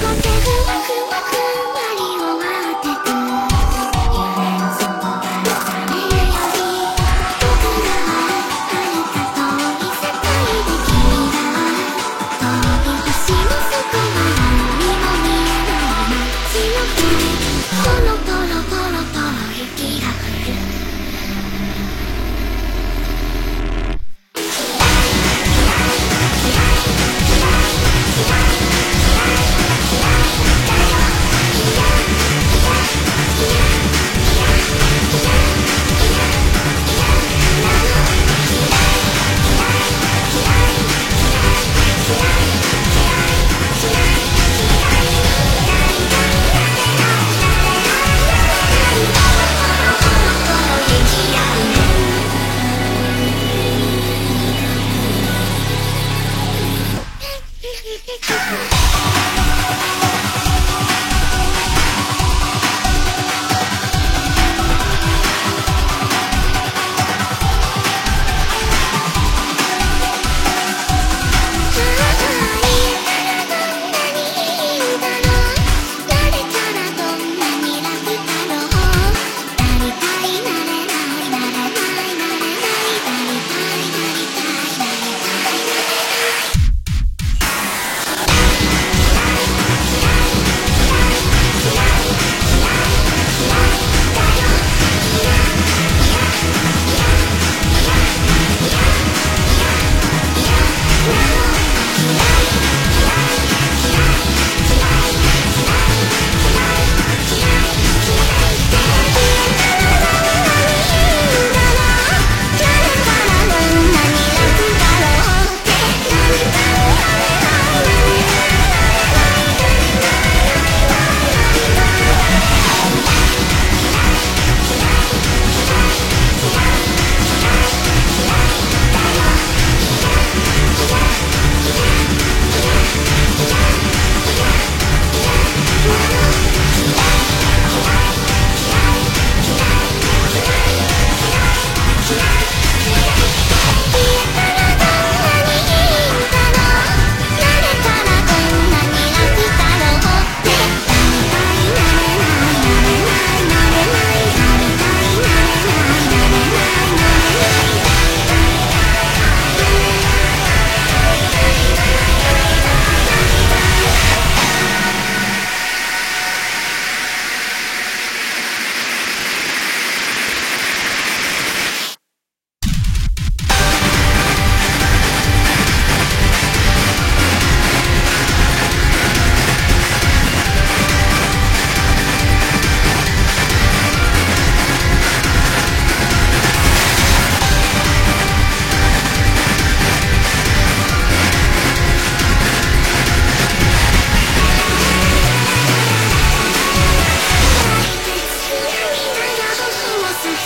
go, go, go.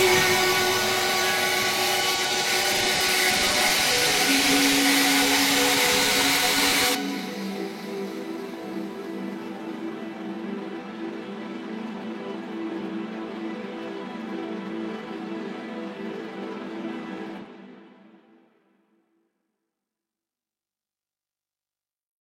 you.